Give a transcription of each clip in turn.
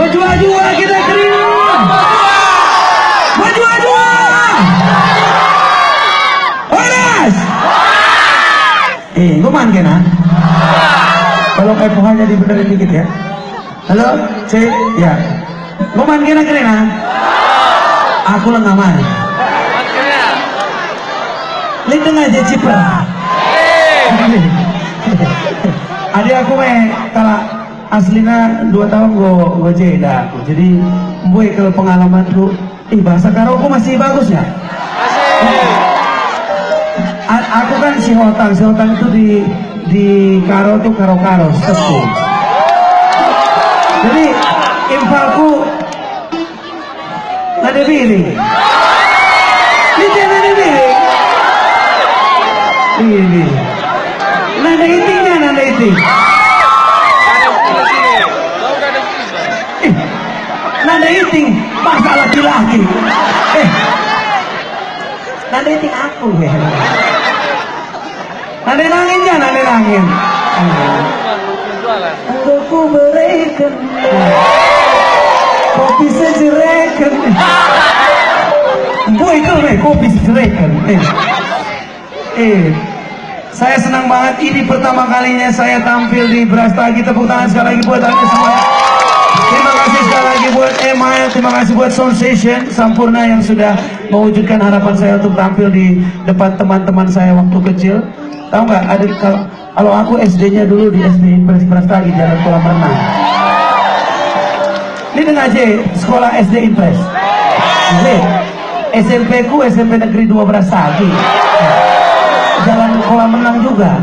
Bajua-jua kita terima. Bajua-jua. Waras. Eh, gue main kena. Kalau kayak pohonnya dibenerin dikit ya. Halo, C, ya. Gue main kena kena. Aku lah nggak main. Lindeng aja ciper. Adik aku meh kalau aslinya dua tahun gue gue jeda aku. Jadi boy kalau pengalaman tuh, ih bahasa karaoke masih bagus ya. A- aku kan si Hotang, si Hotang itu di di Karo tuh Karo Karo. Jadi infalku ada pilih. Ini ada pilih. Ini. Nada itingnya nada iting. Nada iting bahasa laki-laki. Eh, nada iting aku ya. Nada nangin jangan nada nangin. Untukku berikan kopi sejerekan. Bu itu nih kopi sejerekan. Eh, eh, saya senang banget ini pertama kalinya saya tampil di Brastagi. Tepuk tangan sekali lagi buat anda semua. Terima kasih sekali terima kasih buat Sound Station Sampurna yang sudah mewujudkan harapan saya untuk tampil di depan teman-teman saya waktu kecil. Tahu nggak? Ada kalau, kalau aku SD-nya dulu di SD Impres Brastagi Jalan Kolam Renang. Ini dengan aja sekolah SD Impres. SMP ku SMP Negeri 2 Brastagi. Jalan kolam renang juga.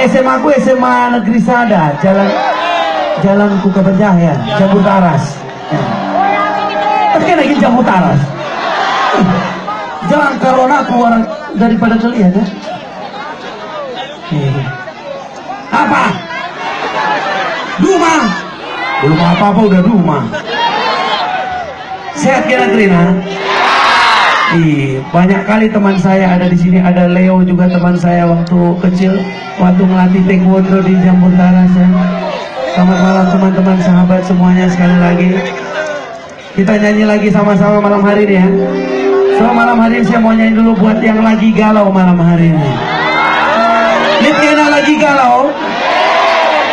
SMA ku SMA Negeri Sada, jalan Jalan Kuka Penjahya, Jambu Taras. Ya. Kan lagi Jambu Taras. Ih, Jangan karena keluar daripada kalian ya. Apa? Rumah. Belum apa-apa udah rumah. Sehat kira Trina? Ih, banyak kali teman saya ada di sini. Ada Leo juga teman saya waktu kecil, waktu ngelatih taekwondo di Jambon Taras ya. Selamat malam teman-teman sahabat semuanya sekali lagi. Kita nyanyi lagi sama-sama malam hari ini ya. So malam hari ini saya mau nyanyi dulu buat yang lagi galau malam hari ini. Lihat kena lagi galau.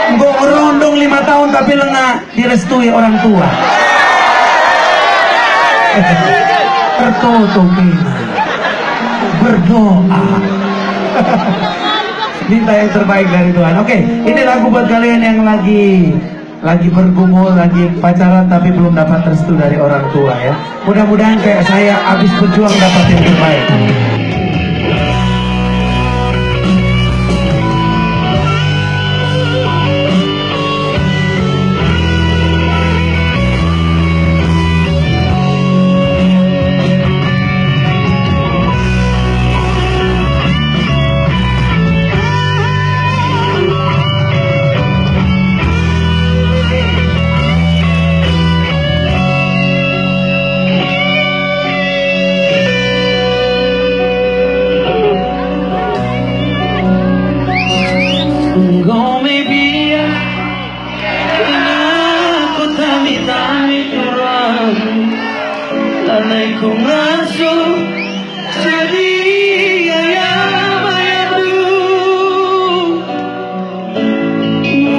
Gue ngerondong lima tahun tapi lengah direstui orang tua. tertutupi berdoa minta yang terbaik dari Tuhan oke ini lagu buat kalian yang lagi lagi bergumul lagi pacaran tapi belum dapat restu dari orang tua ya. Mudah-mudahan kayak saya habis berjuang dapat yang terbaik Dame con azul.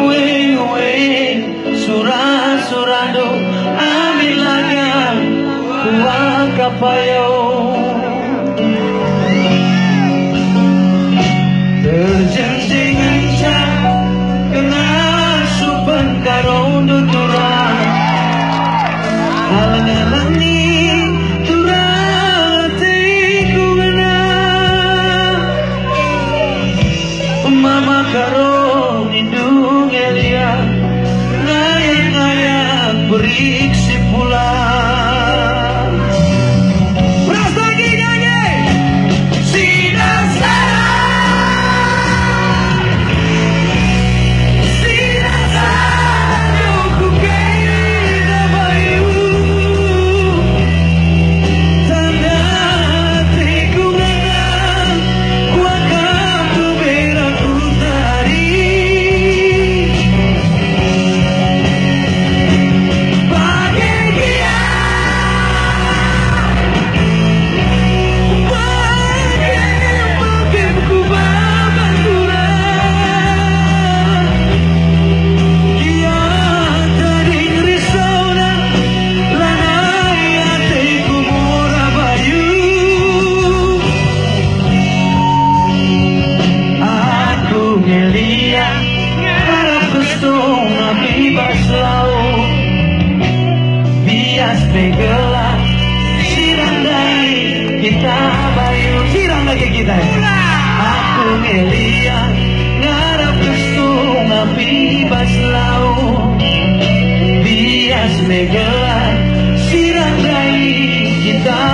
Ue, ue, sura, surando, amilanya, kuwakapayo. Rix begelan Sirang dari kita bayu Sirang lagi kita ya? Aku ngeliat Ngarap kesung api bas laut. Bias megelan Sirang dari kita